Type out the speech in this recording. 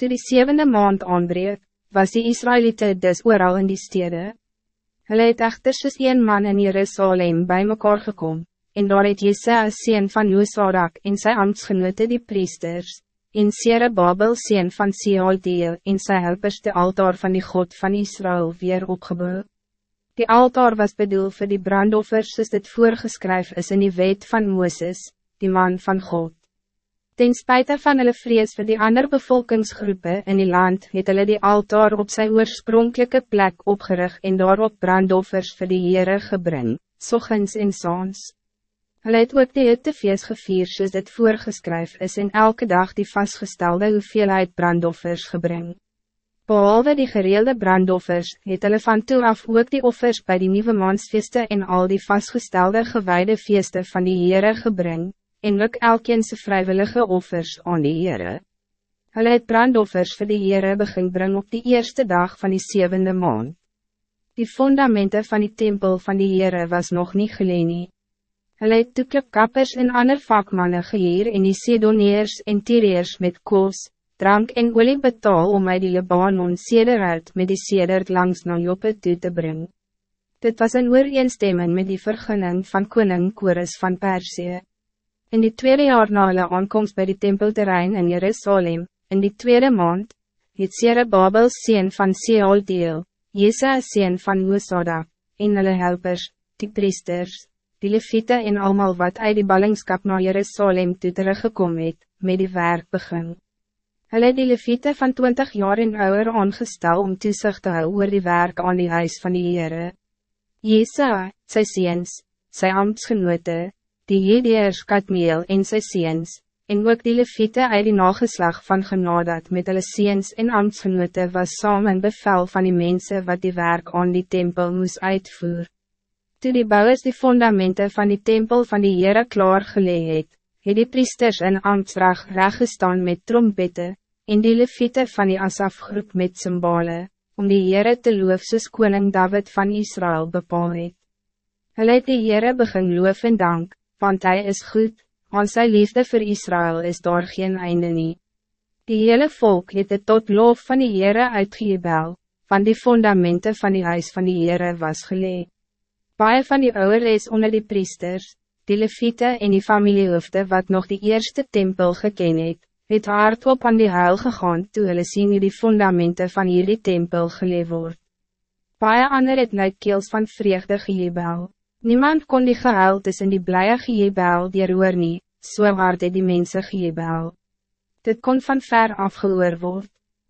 Toe die zevende maand aanbreek, was die Israëlieten dus ooral in die stede. Hulle het echter soos een man in Jerusalem bij mekaar gekom, en daar het Jesaja sien van Josadak en sy ambtsgenote die priesters, en Sere Babel sien van Sealdeel en sy helpers de altaar van die God van Israël weer opgebouwd. Die altaar was bedoeld voor die brandoffers soos dit voorgeskryf is in die wet van Mooses, die man van God. Ten spijt van hulle vrees voor die andere bevolkingsgroepen in die land, het hulle die altaar op zijn oorspronkelijke plek opgerig en daarop brandoffers voor die Heere gebring, sochens en saans. Hulle het ook die hittefeest gevier soos dit voorgeskryf is en elke dag die vastgestelde hoeveelheid brandoffers gebring. Behalve die gereelde brandoffers, het hulle van toe af ook die offers bij die nieuwe maansfeeste en al die vastgestelde gewijde feesten van die Heere gebring, en ook elkeen sy vrijwillige offers aan die Heere. Hulle het brandoffers vir die Heere begin bring op die eerste dag van die zevende maand. Die fundamenten van die tempel van die Heere was nog niet geleen nie. Hulle het toeklipkappers en ander vakmannen geheer en die Sedoneers en Tyreers met koos, drank en olie betaal om mij die Libanon sederuit met die sedert langs na Joppe toe te brengen. Dit was een ooreenstemming met die vergunning van koning Kores van Persie. In die tweede jaar na hulle aankomst bij die tempelterrein in Jerusalem, in die tweede maand, het Sere Babel sien van Sealdeel, Jesa sien van Oosada, en hulle helpers, die priesters, die leviete en allemaal wat uit die ballingskap naar Jerusalem toe teruggekom het, met die werk begin. Hulle die leviete van 20 jaar en ouder aangestel om toezicht te hou oor die werk aan die huis van die Heere. Jesa, sy seens, sy ambtsgenote, die Jedeers Katmeel en sy seens, en ook die leviete uit die nageslag van genadat met hulle seens en ambtsgenote was samen bevel van die mensen wat die werk aan die tempel moes uitvoer. Toe die bouwers die fundamenten van die tempel van die Heere klaar geleid het, het die priesters in ambtsrag reggestaan met trompette, en die leviete van die Asafgroep met symbole, om die Heere te loof soos koning David van Israël bepaal het. Hulle het die Heere begin loof en dank, want hij is goed, aan sy liefde voor Israël is daar geen einde nie. Die hele volk het het tot loof van die Heere uitgejebel, van die fundamenten van die huis van die Heere was geleid. Baie van die ouwe is onder die priesters, die leviete en die familiehoofde wat nog die eerste tempel geken het, het hardop aan die huil gegaan toe hulle sien die fundamenten van hierdie tempel geleef word. Baie ander het keels van vreugde gejebel. Niemand kon die gehuil tussen die blije gejebel dieroor nie, so hard het die mense gejebel. Dit kon van ver afgehoor word.